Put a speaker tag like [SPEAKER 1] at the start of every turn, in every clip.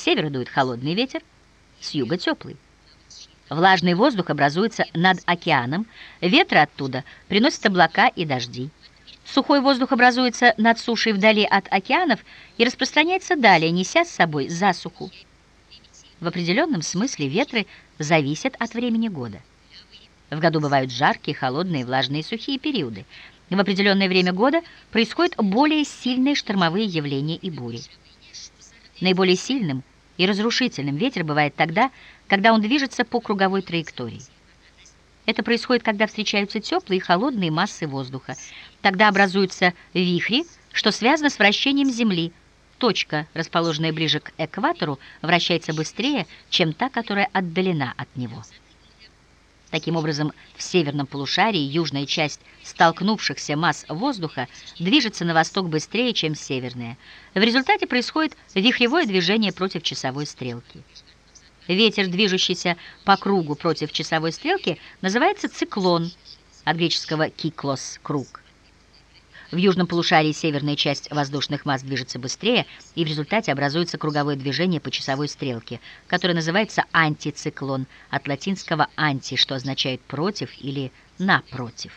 [SPEAKER 1] С севера дует холодный ветер, с юга теплый. Влажный воздух образуется над океаном, ветры оттуда приносят облака и дожди. Сухой воздух образуется над сушей вдали от океанов и распространяется далее, неся с собой засуху. В определенном смысле ветры зависят от времени года. В году бывают жаркие, холодные, влажные сухие периоды. В определенное время года происходят более сильные штормовые явления и бури. Наиболее сильным и разрушительным ветер бывает тогда, когда он движется по круговой траектории. Это происходит, когда встречаются теплые и холодные массы воздуха. Тогда образуются вихри, что связано с вращением Земли. Точка, расположенная ближе к экватору, вращается быстрее, чем та, которая отдалена от него. Таким образом, в северном полушарии южная часть столкнувшихся масс воздуха движется на восток быстрее, чем северная. В результате происходит вихревое движение против часовой стрелки. Ветер, движущийся по кругу против часовой стрелки, называется циклон, от греческого «киклос» — «круг». В южном полушарии северная часть воздушных масс движется быстрее, и в результате образуется круговое движение по часовой стрелке, которое называется антициклон, от латинского «анти», что означает «против» или «напротив».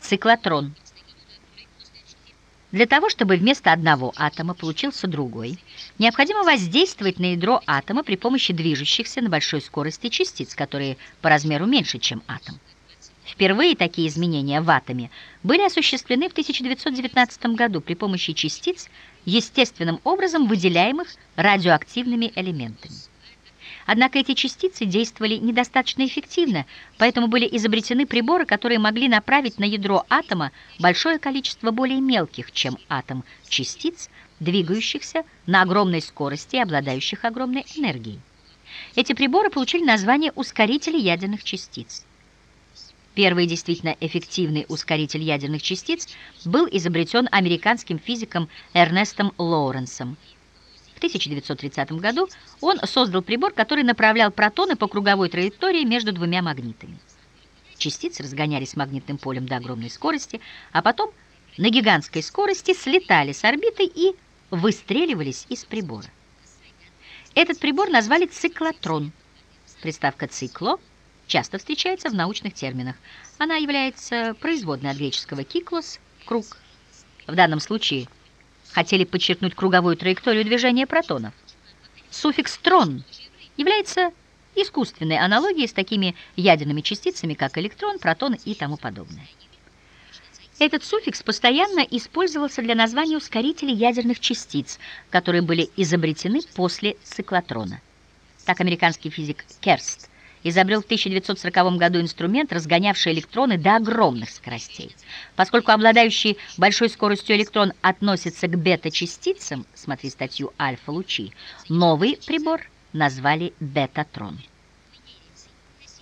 [SPEAKER 1] Циклотрон. Для того, чтобы вместо одного атома получился другой, необходимо воздействовать на ядро атома при помощи движущихся на большой скорости частиц, которые по размеру меньше, чем атом. Впервые такие изменения в атоме были осуществлены в 1919 году при помощи частиц, естественным образом выделяемых радиоактивными элементами. Однако эти частицы действовали недостаточно эффективно, поэтому были изобретены приборы, которые могли направить на ядро атома большое количество более мелких, чем атом, частиц, двигающихся на огромной скорости и обладающих огромной энергией. Эти приборы получили название ускорители ядерных частиц. Первый действительно эффективный ускоритель ядерных частиц был изобретен американским физиком Эрнестом Лоуренсом. В 1930 году он создал прибор, который направлял протоны по круговой траектории между двумя магнитами. Частицы разгонялись магнитным полем до огромной скорости, а потом на гигантской скорости слетали с орбиты и выстреливались из прибора. Этот прибор назвали циклотрон. Приставка «цикло» часто встречается в научных терминах. Она является производной от греческого «киклос» — «круг». В данном случае хотели подчеркнуть круговую траекторию движения протонов. Суффикс «трон» является искусственной аналогией с такими ядерными частицами, как электрон, протон и тому подобное. Этот суффикс постоянно использовался для названия ускорителей ядерных частиц, которые были изобретены после циклотрона. Так американский физик Керст изобрел в 1940 году инструмент, разгонявший электроны до огромных скоростей. Поскольку обладающий большой скоростью электрон относится к бета-частицам, смотри статью «Альфа-лучи», новый прибор назвали бетатрон.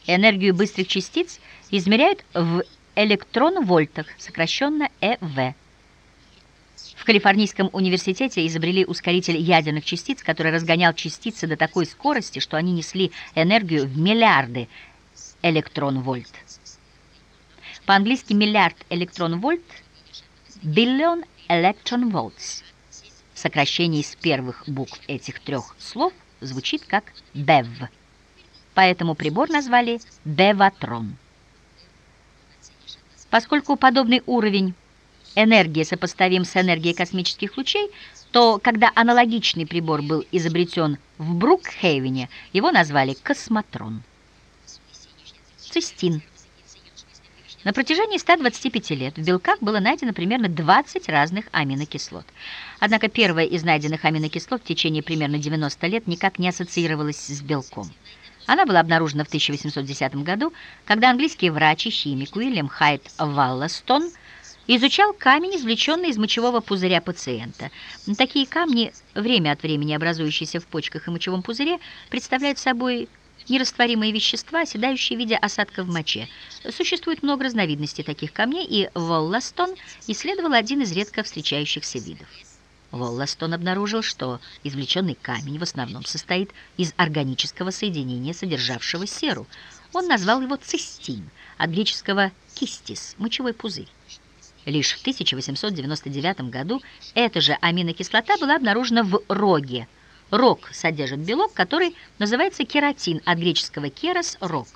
[SPEAKER 1] Энергию быстрых частиц измеряют в электрон-вольтах, сокращенно ЭВ. Калифорнийском университете изобрели ускоритель ядерных частиц, который разгонял частицы до такой скорости, что они несли энергию в миллиарды электрон-вольт. По-английски миллиард электрон-вольт – billion electron volts. Сокращение из первых букв этих трех слов звучит как BEV. Поэтому прибор назвали Беватрон. Поскольку подобный уровень энергии сопоставим с энергией космических лучей, то когда аналогичный прибор был изобретен в Брукхейвене, его назвали космотрон. Цистин. На протяжении 125 лет в белках было найдено примерно 20 разных аминокислот. Однако первая из найденных аминокислот в течение примерно 90 лет никак не ассоциировалась с белком. Она была обнаружена в 1810 году, когда английский врач и химик Уильям Хайт Валластон изучал камень, извлеченный из мочевого пузыря пациента. Такие камни, время от времени образующиеся в почках и мочевом пузыре, представляют собой нерастворимые вещества, оседающие в виде осадков в моче. Существует много разновидностей таких камней, и Волластон исследовал один из редко встречающихся видов. Волластон обнаружил, что извлеченный камень в основном состоит из органического соединения, содержавшего серу. Он назвал его цистин, от греческого «кистис» – мочевой пузырь. Лишь в 1899 году эта же аминокислота была обнаружена в роге. Рог содержит белок, который называется кератин, от греческого «керос» – рог.